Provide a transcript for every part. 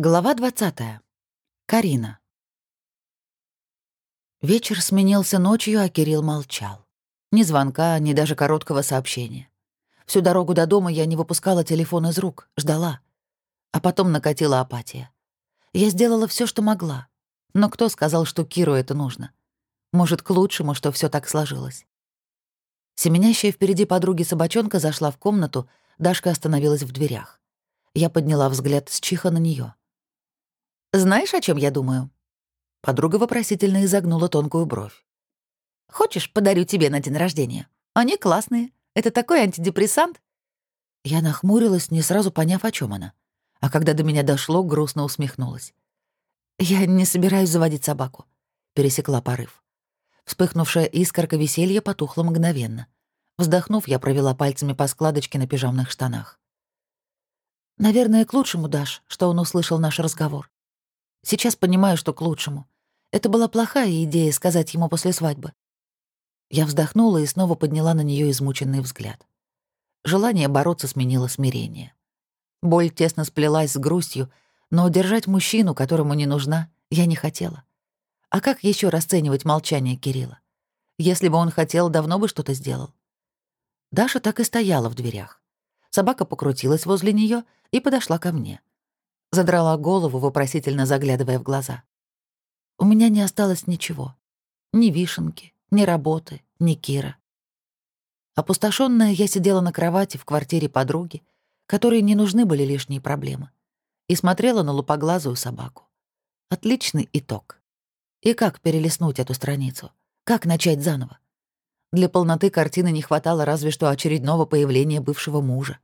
Глава 20. Карина. Вечер сменился ночью, а Кирилл молчал. Ни звонка, ни даже короткого сообщения. Всю дорогу до дома я не выпускала телефон из рук, ждала. А потом накатила апатия. Я сделала все, что могла. Но кто сказал, что Киру это нужно? Может, к лучшему, что все так сложилось. Семенящая впереди подруги собачонка зашла в комнату, Дашка остановилась в дверях. Я подняла взгляд с чиха на нее. «Знаешь, о чем я думаю?» Подруга вопросительно изогнула тонкую бровь. «Хочешь, подарю тебе на день рождения? Они классные. Это такой антидепрессант». Я нахмурилась, не сразу поняв, о чем она. А когда до меня дошло, грустно усмехнулась. «Я не собираюсь заводить собаку», — пересекла порыв. Вспыхнувшая искорка веселья потухла мгновенно. Вздохнув, я провела пальцами по складочке на пижамных штанах. «Наверное, к лучшему, Даш, что он услышал наш разговор. Сейчас понимаю, что к лучшему. Это была плохая идея сказать ему после свадьбы. Я вздохнула и снова подняла на нее измученный взгляд. Желание бороться сменило смирение. Боль тесно сплелась с грустью, но удержать мужчину, которому не нужна, я не хотела. А как еще расценивать молчание Кирилла? Если бы он хотел, давно бы что-то сделал. Даша так и стояла в дверях. Собака покрутилась возле нее и подошла ко мне. Задрала голову, вопросительно заглядывая в глаза. У меня не осталось ничего. Ни вишенки, ни работы, ни Кира. Опустошенная, я сидела на кровати в квартире подруги, которой не нужны были лишние проблемы, и смотрела на лупоглазую собаку. Отличный итог. И как перелистнуть эту страницу? Как начать заново? Для полноты картины не хватало разве что очередного появления бывшего мужа.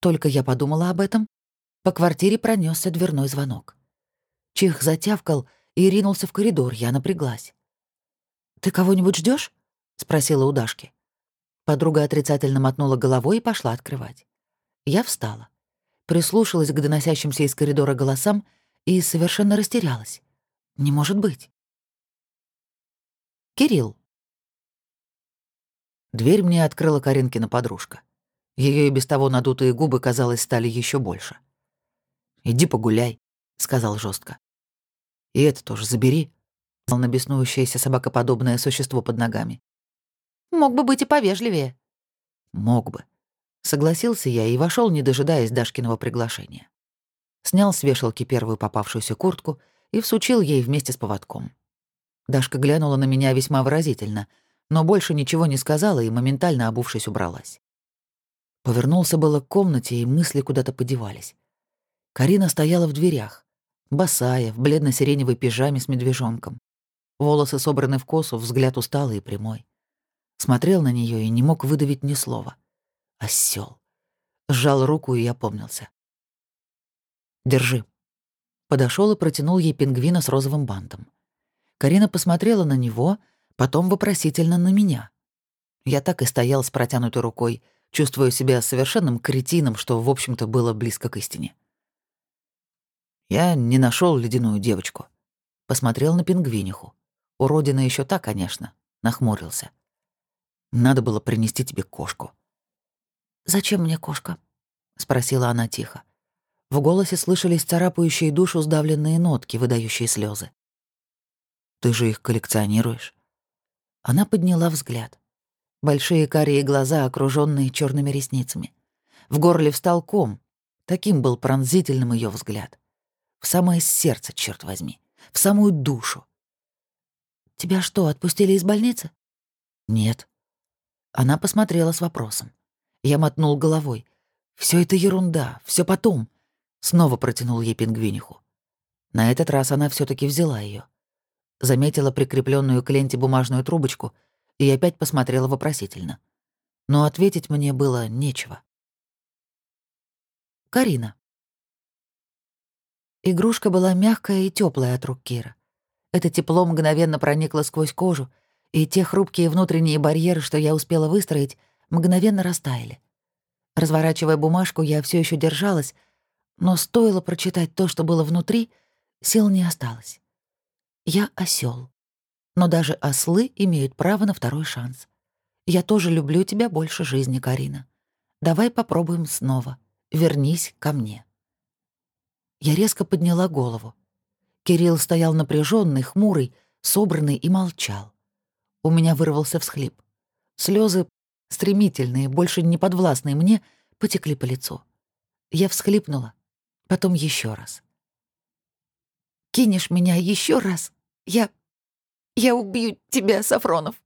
Только я подумала об этом, по квартире пронесся дверной звонок. Чих затявкал и ринулся в коридор, я напряглась. «Ты кого-нибудь ждешь? спросила у Дашки. Подруга отрицательно мотнула головой и пошла открывать. Я встала, прислушалась к доносящимся из коридора голосам и совершенно растерялась. Не может быть. Кирилл. Дверь мне открыла Каринкина подружка. Ее и без того надутые губы, казалось, стали еще больше. «Иди погуляй», — сказал жестко. «И это тоже забери», — сказал на беснующееся собакоподобное существо под ногами. «Мог бы быть и повежливее». «Мог бы», — согласился я и вошел, не дожидаясь Дашкиного приглашения. Снял с вешалки первую попавшуюся куртку и всучил ей вместе с поводком. Дашка глянула на меня весьма выразительно, но больше ничего не сказала и, моментально обувшись, убралась. Повернулся было к комнате, и мысли куда-то подевались. Карина стояла в дверях, босая, в бледно-сиреневой пижаме с медвежонком. Волосы собраны в косу, взгляд усталый и прямой. Смотрел на нее и не мог выдавить ни слова. Осел. Сжал руку и опомнился. «Держи». Подошел и протянул ей пингвина с розовым бантом. Карина посмотрела на него, потом вопросительно на меня. Я так и стоял с протянутой рукой, чувствуя себя совершенным кретином, что, в общем-то, было близко к истине. Я не нашел ледяную девочку. Посмотрел на пингвиниху. Уродина еще та, конечно. Нахмурился. Надо было принести тебе кошку. «Зачем мне кошка?» — спросила она тихо. В голосе слышались царапающие душу сдавленные нотки, выдающие слезы. «Ты же их коллекционируешь?» Она подняла взгляд. Большие карие глаза, окруженные черными ресницами. В горле встал ком. Таким был пронзительным ее взгляд. В самое сердце, черт возьми. В самую душу. «Тебя что, отпустили из больницы?» «Нет». Она посмотрела с вопросом. Я мотнул головой. Все это ерунда, все потом». Снова протянул ей пингвиниху. На этот раз она все таки взяла ее. Заметила прикрепленную к ленте бумажную трубочку и опять посмотрела вопросительно. Но ответить мне было нечего. Карина. Игрушка была мягкая и теплая от рук Кира. Это тепло мгновенно проникло сквозь кожу, и те хрупкие внутренние барьеры, что я успела выстроить, мгновенно растаяли. Разворачивая бумажку, я все еще держалась, но стоило прочитать то, что было внутри, сил не осталось. Я осел, Но даже ослы имеют право на второй шанс. Я тоже люблю тебя больше жизни, Карина. Давай попробуем снова. Вернись ко мне. Я резко подняла голову. Кирилл стоял напряженный, хмурый, собранный и молчал. У меня вырвался всхлип. Слезы, стремительные, больше не подвластные мне, потекли по лицу. Я всхлипнула, потом еще раз. «Кинешь меня еще раз? Я... я убью тебя, Сафронов!»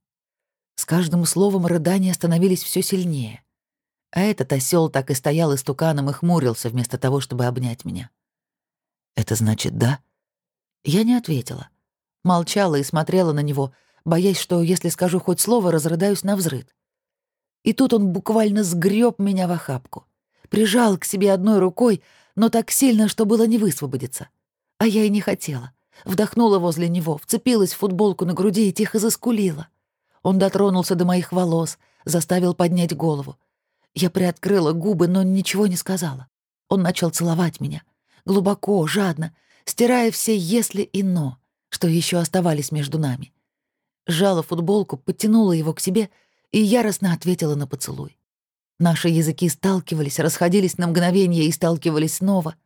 С каждым словом рыдания становились все сильнее. А этот осел так и стоял истуканом и хмурился вместо того, чтобы обнять меня. «Это значит да?» Я не ответила. Молчала и смотрела на него, боясь, что если скажу хоть слово, разрыдаюсь на взрыд. И тут он буквально сгреб меня в охапку. Прижал к себе одной рукой, но так сильно, что было не высвободиться. А я и не хотела. Вдохнула возле него, вцепилась в футболку на груди и тихо заскулила. Он дотронулся до моих волос, заставил поднять голову. Я приоткрыла губы, но ничего не сказала. Он начал целовать меня. Глубоко, жадно, стирая все «если» и «но», что еще оставались между нами. Сжала футболку, подтянула его к себе и яростно ответила на поцелуй. Наши языки сталкивались, расходились на мгновение и сталкивались снова.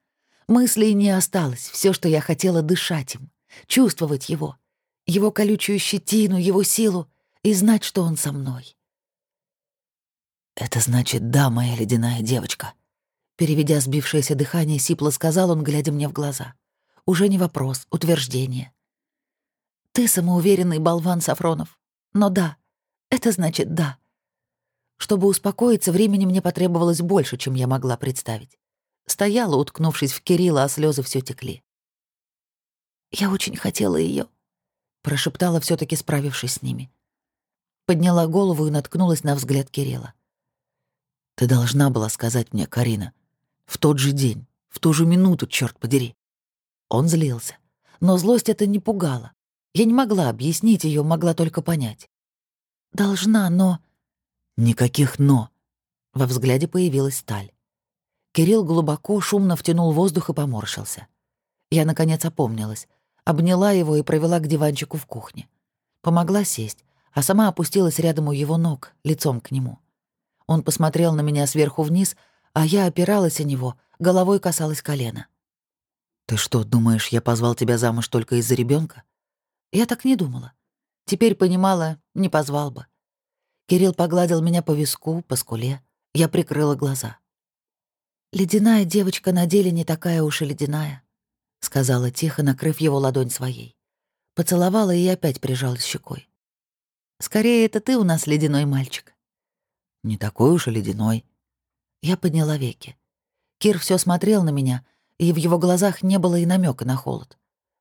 Мыслей не осталось, все, что я хотела, дышать им, чувствовать его, его колючую щетину, его силу и знать, что он со мной. «Это значит, да, моя ледяная девочка», Переведя сбившееся дыхание, сипло сказал он, глядя мне в глаза. Уже не вопрос, утверждение. «Ты самоуверенный болван, Сафронов. Но да, это значит да». Чтобы успокоиться, времени мне потребовалось больше, чем я могла представить. Стояла, уткнувшись в Кирилла, а слезы все текли. «Я очень хотела ее, прошептала, все таки справившись с ними. Подняла голову и наткнулась на взгляд Кирилла. «Ты должна была сказать мне, Карина. В тот же день, в ту же минуту, черт подери». Он злился. Но злость это не пугала. Я не могла объяснить ее, могла только понять. «Должна, но...» «Никаких «но». Во взгляде появилась сталь. Кирилл глубоко, шумно втянул воздух и поморщился. Я, наконец, опомнилась, обняла его и провела к диванчику в кухне. Помогла сесть, а сама опустилась рядом у его ног, лицом к нему. Он посмотрел на меня сверху вниз, а я опиралась о него, головой касалась колена. «Ты что, думаешь, я позвал тебя замуж только из-за ребенка? Я так не думала. Теперь понимала, не позвал бы. Кирилл погладил меня по виску, по скуле. Я прикрыла глаза. «Ледяная девочка на деле не такая уж и ледяная», — сказала тихо, накрыв его ладонь своей. Поцеловала и опять прижалась щекой. «Скорее, это ты у нас ледяной мальчик». «Не такой уж и ледяной». Я подняла веки. Кир все смотрел на меня, и в его глазах не было и намека на холод.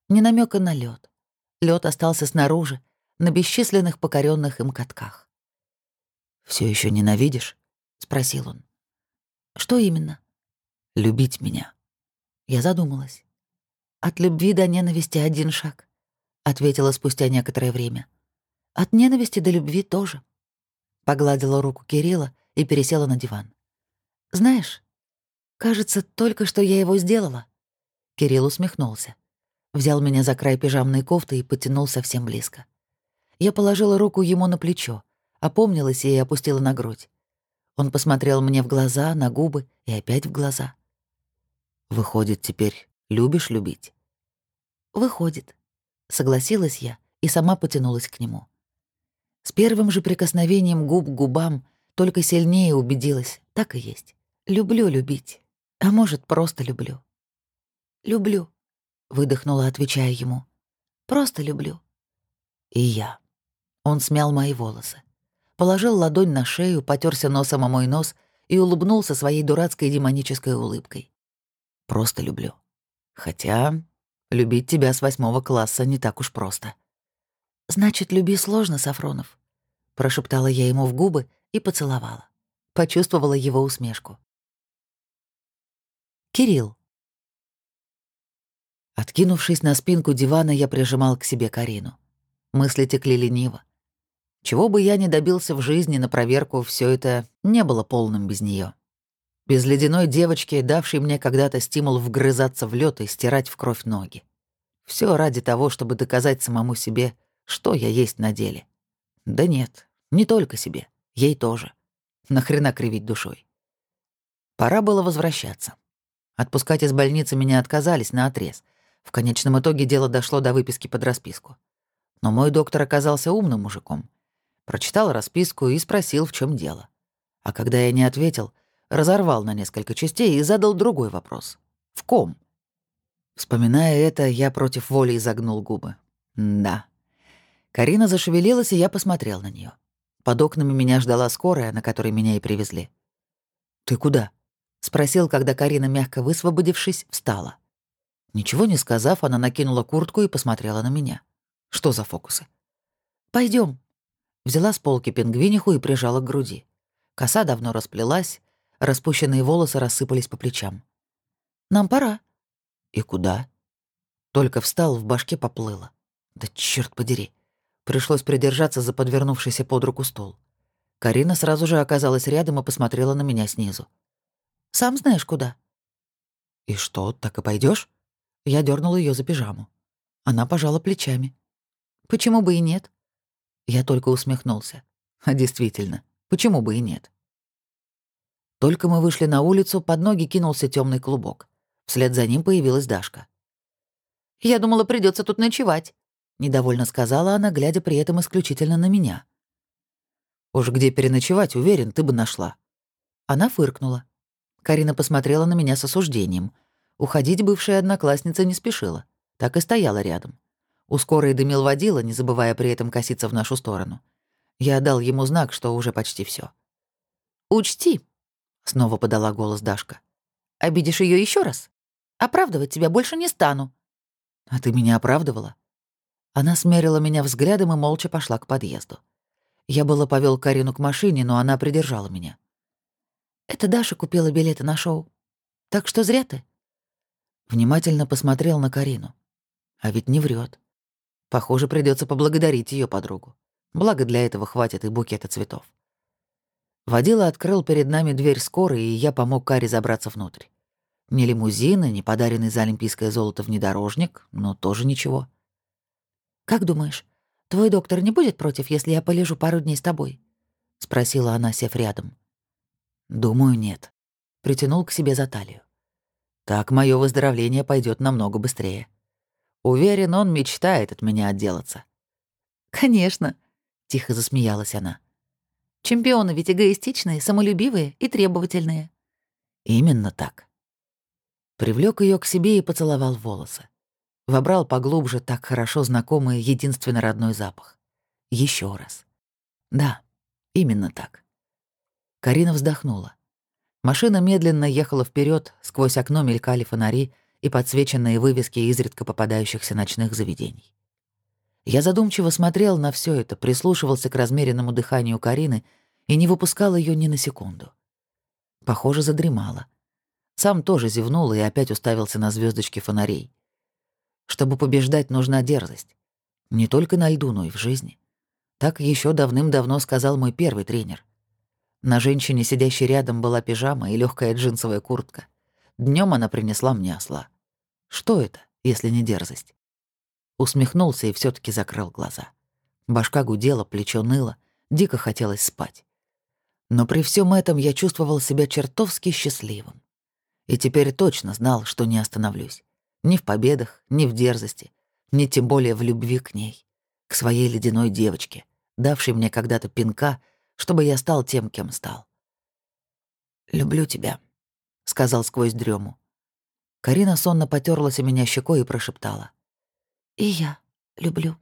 Не намека на лед. Лед остался снаружи, на бесчисленных покоренных им катках. Все еще ненавидишь?» — спросил он. «Что именно?» «Любить меня». Я задумалась. «От любви до ненависти один шаг», — ответила спустя некоторое время. «От ненависти до любви тоже». Погладила руку Кирилла и пересела на диван. «Знаешь, кажется, только что я его сделала». Кирилл усмехнулся. Взял меня за край пижамной кофты и потянул совсем близко. Я положила руку ему на плечо, Опомнилась и опустила на грудь. Он посмотрел мне в глаза, на губы и опять в глаза. «Выходит, теперь любишь любить?» «Выходит», — согласилась я и сама потянулась к нему. С первым же прикосновением губ к губам только сильнее убедилась, так и есть. Люблю любить, а может, просто люблю. «Люблю», — выдохнула, отвечая ему. «Просто люблю». И я. Он смял мои волосы положил ладонь на шею, потерся носом о мой нос и улыбнулся своей дурацкой демонической улыбкой. «Просто люблю. Хотя любить тебя с восьмого класса не так уж просто». «Значит, люби сложно, Сафронов», — прошептала я ему в губы и поцеловала. Почувствовала его усмешку. Кирилл. Откинувшись на спинку дивана, я прижимал к себе Карину. Мысли текли лениво. Чего бы я ни добился в жизни на проверку, все это не было полным без нее. Без ледяной девочки, давшей мне когда-то стимул вгрызаться в лед и стирать в кровь ноги. Все ради того, чтобы доказать самому себе, что я есть на деле. Да нет, не только себе, ей тоже. Нахрена кривить душой. Пора было возвращаться. Отпускать из больницы меня отказались на отрез. В конечном итоге дело дошло до выписки под расписку. Но мой доктор оказался умным мужиком. Прочитал расписку и спросил, в чем дело. А когда я не ответил, разорвал на несколько частей и задал другой вопрос. В ком? Вспоминая это, я против воли изогнул губы. Да. Карина зашевелилась, и я посмотрел на нее. Под окнами меня ждала скорая, на которой меня и привезли. «Ты куда?» — спросил, когда Карина, мягко высвободившись, встала. Ничего не сказав, она накинула куртку и посмотрела на меня. Что за фокусы? Пойдем. Взяла с полки пингвиниху и прижала к груди. Коса давно расплелась, распущенные волосы рассыпались по плечам. «Нам пора». «И куда?» Только встал, в башке поплыло. Да черт подери. Пришлось придержаться за подвернувшийся под руку стол. Карина сразу же оказалась рядом и посмотрела на меня снизу. «Сам знаешь, куда?» «И что, так и пойдешь? Я дернул ее за пижаму. Она пожала плечами. «Почему бы и нет?» Я только усмехнулся. А действительно, почему бы и нет? Только мы вышли на улицу, под ноги кинулся темный клубок. Вслед за ним появилась Дашка. «Я думала, придется тут ночевать», — недовольно сказала она, глядя при этом исключительно на меня. «Уж где переночевать, уверен, ты бы нашла». Она фыркнула. Карина посмотрела на меня с осуждением. Уходить бывшая одноклассница не спешила. Так и стояла рядом. У скорой дымил водила, не забывая при этом коситься в нашу сторону. Я дал ему знак, что уже почти все. «Учти», — снова подала голос Дашка. «Обидишь ее еще раз? Оправдывать тебя больше не стану». «А ты меня оправдывала?» Она смерила меня взглядом и молча пошла к подъезду. Я было повел Карину к машине, но она придержала меня. «Это Даша купила билеты на шоу. Так что зря ты». Внимательно посмотрел на Карину. А ведь не врет. Похоже, придется поблагодарить ее подругу. Благо для этого хватит и букета цветов. Водила открыл перед нами дверь скорой, и я помог Каре забраться внутрь. Ни лимузина, ни подаренный за олимпийское золото внедорожник, но тоже ничего. «Как думаешь, твой доктор не будет против, если я полежу пару дней с тобой?» — спросила она, сев рядом. «Думаю, нет». Притянул к себе за талию. «Так мое выздоровление пойдет намного быстрее». Уверен, он мечтает от меня отделаться. «Конечно», — тихо засмеялась она. «Чемпионы ведь эгоистичные, самолюбивые и требовательные». «Именно так». Привлек ее к себе и поцеловал волосы. Вобрал поглубже так хорошо знакомый единственно родной запах. Еще раз. Да, именно так. Карина вздохнула. Машина медленно ехала вперед, сквозь окно мелькали фонари — и подсвеченные вывески изредка попадающихся ночных заведений. Я задумчиво смотрел на все это, прислушивался к размеренному дыханию Карины и не выпускал ее ни на секунду. Похоже, задремала. Сам тоже зевнул и опять уставился на звездочки фонарей. Чтобы побеждать, нужна дерзость. Не только на льду, но и в жизни. Так еще давным-давно сказал мой первый тренер. На женщине, сидящей рядом, была пижама и легкая джинсовая куртка. Днем она принесла мне осла. Что это, если не дерзость? Усмехнулся и все таки закрыл глаза. Башка гудела, плечо ныло, дико хотелось спать. Но при всем этом я чувствовал себя чертовски счастливым. И теперь точно знал, что не остановлюсь. Ни в победах, ни в дерзости, ни тем более в любви к ней, к своей ледяной девочке, давшей мне когда-то пинка, чтобы я стал тем, кем стал. «Люблю тебя», — сказал сквозь дрему. Карина сонно потерлась у меня щекой и прошептала. «И я люблю».